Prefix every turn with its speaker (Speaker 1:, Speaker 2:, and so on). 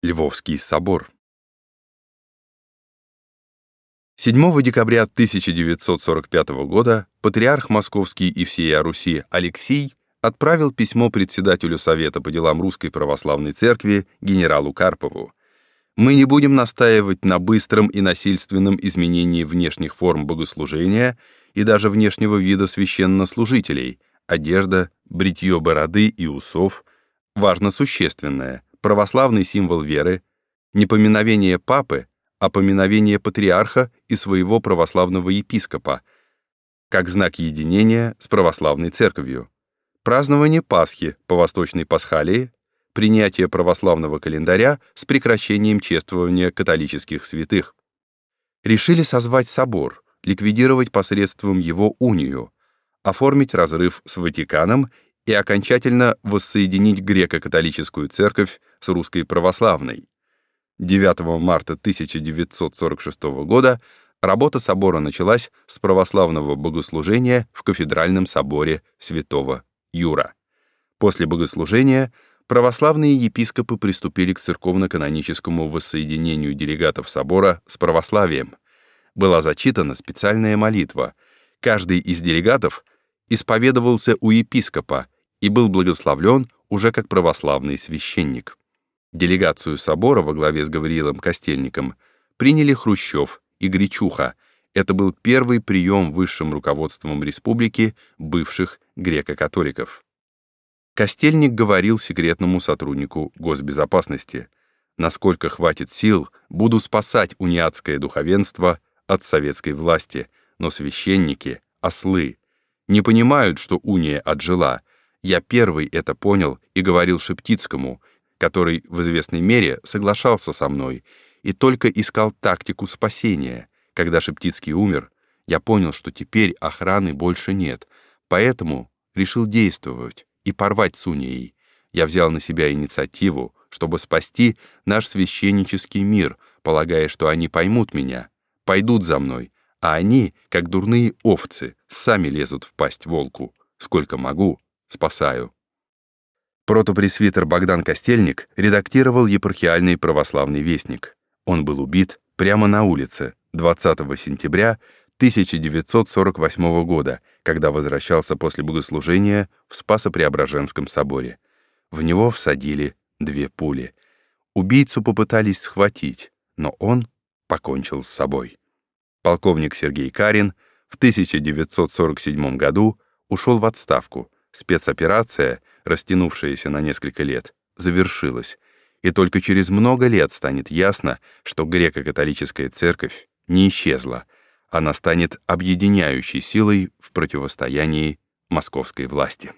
Speaker 1: Львовский собор. 7 декабря 1945 года патриарх Московский и всея Руси Алексий отправил письмо председателю Совета по делам Русской Православной Церкви генералу Карпову. Мы не будем настаивать на быстром и насильственном изменении внешних форм богослужения и даже внешнего вида священнослужителей, одежда, бритье бороды и усов, важно существенное — православный символ веры, не поминовение папы, а поминовение патриарха и своего православного епископа, как знак единения с православной церковью, празднование Пасхи по Восточной Пасхалии, принятие православного календаря с прекращением чествования католических святых. Решили созвать собор, ликвидировать посредством его унию, оформить разрыв с Ватиканом и окончательно воссоединить греко-католическую церковь с русской православной. 9 марта 1946 года работа собора началась с православного богослужения в кафедральном соборе святого Юра. После богослужения православные епископы приступили к церковно-каноническому воссоединению делегатов собора с православием. Была зачитана специальная молитва. Каждый из делегатов исповедовался у епископа и был благословлен уже как православный священник. Делегацию собора во главе с Гавриилом Костельником приняли Хрущев и Гречуха. Это был первый прием высшим руководством республики бывших греко-католиков. Костельник говорил секретному сотруднику госбезопасности, «Насколько хватит сил, буду спасать униатское духовенство от советской власти, но священники — ослы. Не понимают, что уния отжила, я первый это понял и говорил Шептицкому, который в известной мере соглашался со мной и только искал тактику спасения. Когда Шептицкий умер, я понял, что теперь охраны больше нет, поэтому решил действовать и порвать с Унией. Я взял на себя инициативу, чтобы спасти наш священнический мир, полагая, что они поймут меня, пойдут за мной, а они, как дурные овцы, сами лезут в пасть волку. Сколько могу, спасаю. Протопресвитер Богдан Костельник редактировал епархиальный православный вестник. Он был убит прямо на улице 20 сентября 1948 года, когда возвращался после богослужения в Спасо-Преображенском соборе. В него всадили две пули. Убийцу попытались схватить, но он покончил с собой. Полковник Сергей Карин в 1947 году ушел в отставку — Спецоперация, растянувшаяся на несколько лет, завершилась, и только через много лет станет ясно, что греко-католическая церковь не исчезла, она станет объединяющей силой в противостоянии московской власти.